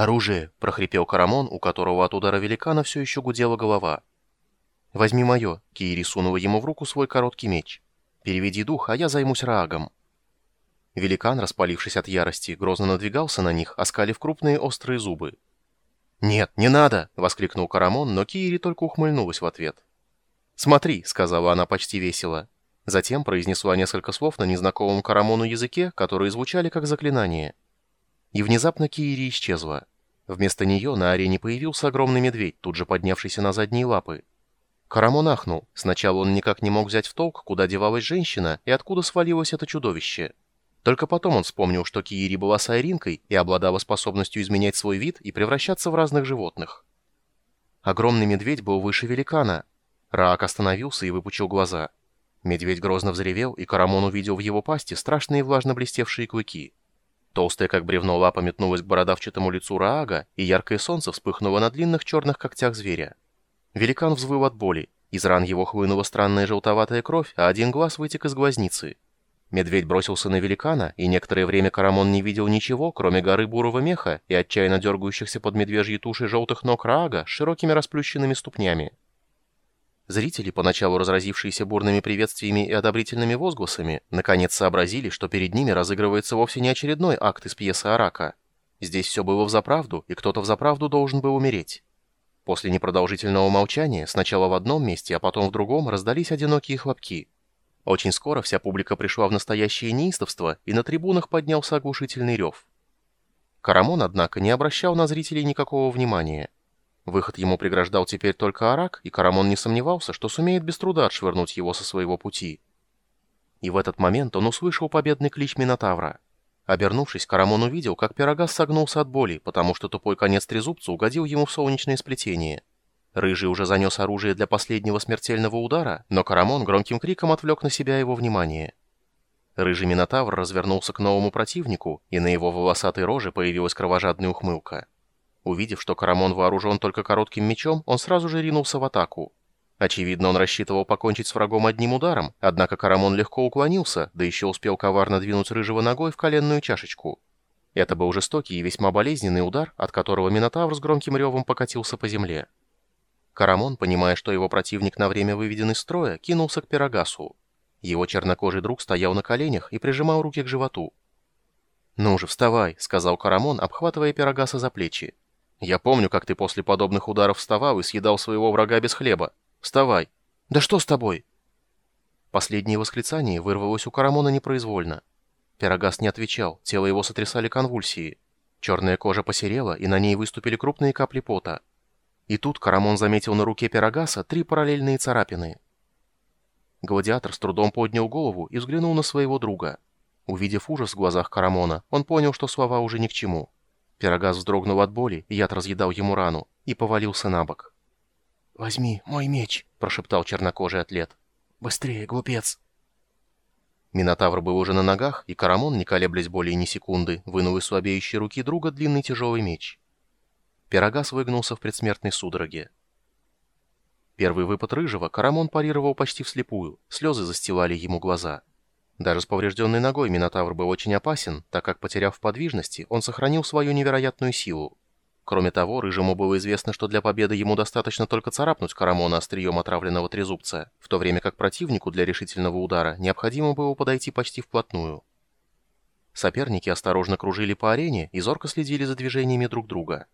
«Оружие!» — прохрипел Карамон, у которого от удара великана все еще гудела голова. «Возьми мое!» — Киири сунула ему в руку свой короткий меч. «Переведи дух, а я займусь Раагом». Великан, распалившись от ярости, грозно надвигался на них, оскалив крупные острые зубы. «Нет, не надо!» — воскликнул Карамон, но Киири только ухмыльнулась в ответ. «Смотри!» — сказала она почти весело. Затем произнесла несколько слов на незнакомом Карамону языке, которые звучали как заклинание. И внезапно Киири исчезла. Вместо нее на арене появился огромный медведь, тут же поднявшийся на задние лапы. Карамон ахнул. Сначала он никак не мог взять в толк, куда девалась женщина и откуда свалилось это чудовище. Только потом он вспомнил, что Киири была сайринкой и обладала способностью изменять свой вид и превращаться в разных животных. Огромный медведь был выше великана. Раак остановился и выпучил глаза. Медведь грозно взревел, и Карамон увидел в его пасти страшные влажно блестевшие клыки. Толстая, как бревно, лапа метнулась к бородавчатому лицу Раага, и яркое солнце вспыхнуло на длинных черных когтях зверя. Великан взвыл от боли. Из ран его хлынула странная желтоватая кровь, а один глаз вытек из глазницы. Медведь бросился на великана, и некоторое время Карамон не видел ничего, кроме горы бурого меха и отчаянно дергающихся под медвежьей тушей желтых ног Раага с широкими расплющенными ступнями. Зрители, поначалу разразившиеся бурными приветствиями и одобрительными возгласами, наконец сообразили, что перед ними разыгрывается вовсе не очередной акт из пьесы Арака. Здесь все было взаправду, и кто-то взаправду должен был умереть. После непродолжительного молчания, сначала в одном месте, а потом в другом, раздались одинокие хлопки. Очень скоро вся публика пришла в настоящее неистовство, и на трибунах поднялся оглушительный рев. Карамон, однако, не обращал на зрителей никакого внимания. Выход ему преграждал теперь только Арак, и Карамон не сомневался, что сумеет без труда отшвырнуть его со своего пути. И в этот момент он услышал победный клич Минотавра. Обернувшись, Карамон увидел, как Пирогас согнулся от боли, потому что тупой конец трезубца угодил ему в солнечное сплетение. Рыжий уже занес оружие для последнего смертельного удара, но Карамон громким криком отвлек на себя его внимание. Рыжий Минотавр развернулся к новому противнику, и на его волосатой роже появилась кровожадная ухмылка. Увидев, что Карамон вооружен только коротким мечом, он сразу же ринулся в атаку. Очевидно, он рассчитывал покончить с врагом одним ударом, однако Карамон легко уклонился, да еще успел коварно двинуть рыжего ногой в коленную чашечку. Это был жестокий и весьма болезненный удар, от которого Минотавр с громким ревом покатился по земле. Карамон, понимая, что его противник на время выведен из строя, кинулся к Пирогасу. Его чернокожий друг стоял на коленях и прижимал руки к животу. «Ну же, вставай», — сказал Карамон, обхватывая Пирогаса за плечи. Я помню, как ты после подобных ударов вставал и съедал своего врага без хлеба. Вставай. Да что с тобой? Последнее восклицание вырвалось у Карамона непроизвольно. Пирогас не отвечал, тело его сотрясали конвульсии. Черная кожа посерела, и на ней выступили крупные капли пота. И тут Карамон заметил на руке Пирогаса три параллельные царапины. Гладиатор с трудом поднял голову и взглянул на своего друга. Увидев ужас в глазах Карамона, он понял, что слова уже ни к чему. Пирогаз вздрогнул от боли, яд разъедал ему рану, и повалился на бок. «Возьми мой меч», — прошептал чернокожий атлет. «Быстрее, глупец!» Минотавр был уже на ногах, и Карамон, не колеблясь более ни секунды, вынул из слабеющей руки друга длинный тяжелый меч. Пирогас выгнулся в предсмертной судороге. Первый выпад рыжего Карамон парировал почти вслепую, слезы застилали ему глаза. Даже с поврежденной ногой Минотавр был очень опасен, так как, потеряв подвижности, он сохранил свою невероятную силу. Кроме того, Рыжему было известно, что для победы ему достаточно только царапнуть Карамона острием отравленного трезубца, в то время как противнику для решительного удара необходимо было подойти почти вплотную. Соперники осторожно кружили по арене и зорко следили за движениями друг друга.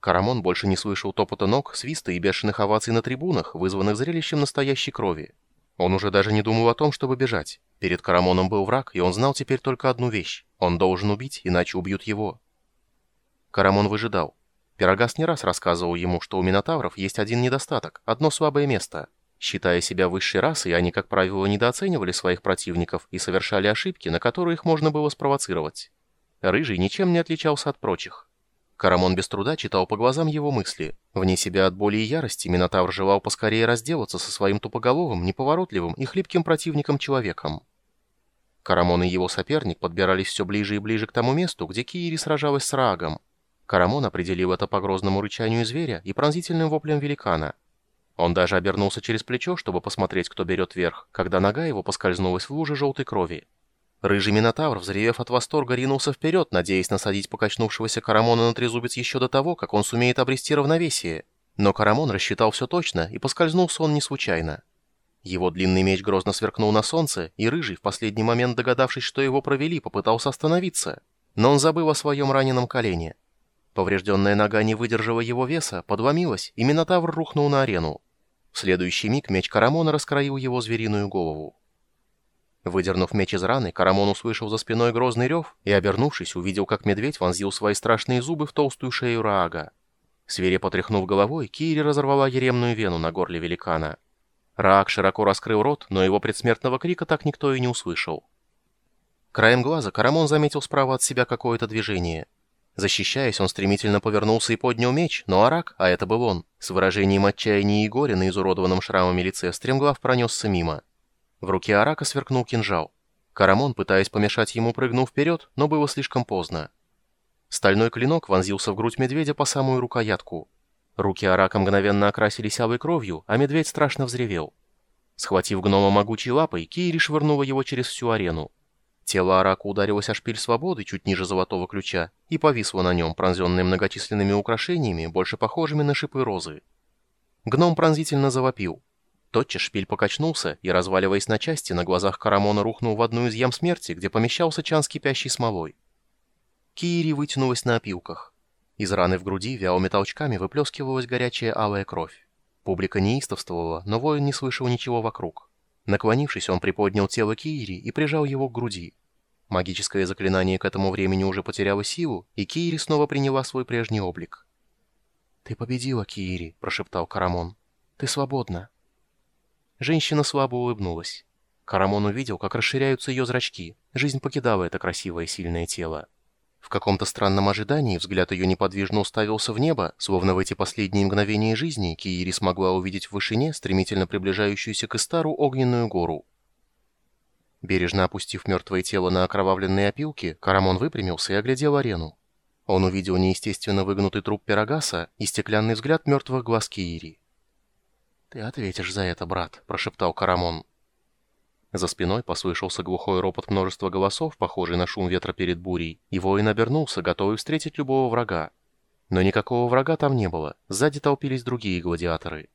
Карамон больше не слышал топота ног, свиста и бешеных оваций на трибунах, вызванных зрелищем настоящей крови. Он уже даже не думал о том, чтобы бежать. Перед Карамоном был враг, и он знал теперь только одну вещь. Он должен убить, иначе убьют его. Карамон выжидал. Пирогас не раз рассказывал ему, что у Минотавров есть один недостаток, одно слабое место. Считая себя высшей расой, они, как правило, недооценивали своих противников и совершали ошибки, на которые их можно было спровоцировать. Рыжий ничем не отличался от прочих. Карамон без труда читал по глазам его мысли. Вне себя от боли и ярости Минотавр желал поскорее разделаться со своим тупоголовым, неповоротливым и хлипким противником-человеком. Карамон и его соперник подбирались все ближе и ближе к тому месту, где Киири сражалась с Раагом. Карамон определил это по грозному рычанию зверя и пронзительным воплем великана. Он даже обернулся через плечо, чтобы посмотреть, кто берет верх, когда нога его поскользнулась в луже желтой крови. Рыжий Минотавр, взревев от восторга, ринулся вперед, надеясь насадить покачнувшегося Карамона на трезубец еще до того, как он сумеет обрести равновесие. Но Карамон рассчитал все точно, и поскользнулся он не случайно. Его длинный меч грозно сверкнул на солнце, и Рыжий, в последний момент догадавшись, что его провели, попытался остановиться. Но он забыл о своем раненом колене. Поврежденная нога не выдержала его веса, подломилась, и Минотавр рухнул на арену. В следующий миг меч Карамона раскроил его звериную голову. Выдернув меч из раны, Карамон услышал за спиной грозный рев и, обернувшись, увидел, как медведь вонзил свои страшные зубы в толстую шею Раага. Свирепо тряхнув головой, Кири разорвала еремную вену на горле великана. Раак широко раскрыл рот, но его предсмертного крика так никто и не услышал. Краем глаза Карамон заметил справа от себя какое-то движение. Защищаясь, он стремительно повернулся и поднял меч, но Арак, а это был он, с выражением отчаяния и горя на изуродованном шрамами лице, стремглав пронесся мимо. В руке Арака сверкнул кинжал. Карамон, пытаясь помешать ему, прыгнул вперед, но было слишком поздно. Стальной клинок вонзился в грудь медведя по самую рукоятку. Руки Арака мгновенно окрасились алой кровью, а медведь страшно взревел. Схватив гнома могучей лапой, Кири швырнула его через всю арену. Тело Арака ударилось о шпиль свободы чуть ниже золотого ключа и повисло на нем, пронзенное многочисленными украшениями, больше похожими на шипы розы. Гном пронзительно завопил. Тотчас шпиль покачнулся и, разваливаясь на части, на глазах Карамона рухнул в одну из ям смерти, где помещался чан с кипящей смолой. Кири вытянулась на опилках. Из раны в груди вялыми толчками выплескивалась горячая алая кровь. Публика неистовствовала, но воин не слышал ничего вокруг. Наклонившись, он приподнял тело Кири и прижал его к груди. Магическое заклинание к этому времени уже потеряло силу, и Кири снова приняла свой прежний облик. «Ты победила, Кири», — прошептал Карамон. «Ты свободна». Женщина слабо улыбнулась. Карамон увидел, как расширяются ее зрачки. Жизнь покидала это красивое сильное тело. В каком-то странном ожидании взгляд ее неподвижно уставился в небо, словно в эти последние мгновения жизни Киири смогла увидеть в вышине стремительно приближающуюся к Истару огненную гору. Бережно опустив мертвое тело на окровавленные опилки, Карамон выпрямился и оглядел арену. Он увидел неестественно выгнутый труп Пирогаса и стеклянный взгляд мертвых глаз Киири. «Ты ответишь за это, брат», — прошептал Карамон. За спиной послышался глухой ропот множества голосов, похожий на шум ветра перед бурей, и воин обернулся, готовый встретить любого врага. Но никакого врага там не было, сзади толпились другие гладиаторы.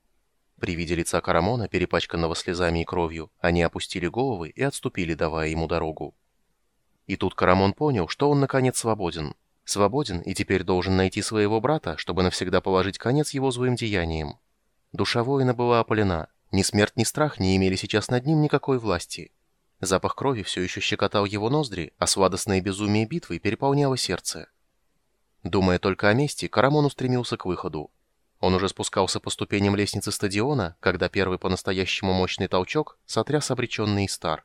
При виде лица Карамона, перепачканного слезами и кровью, они опустили головы и отступили, давая ему дорогу. И тут Карамон понял, что он наконец свободен. Свободен и теперь должен найти своего брата, чтобы навсегда положить конец его злым деяниям. Душа воина была опалена. Ни смерть, ни страх не имели сейчас над ним никакой власти. Запах крови все еще щекотал его ноздри, а сладостное безумие битвы переполняло сердце. Думая только о мести, Карамон устремился к выходу. Он уже спускался по ступеням лестницы стадиона, когда первый по-настоящему мощный толчок сотряс обреченный Стар.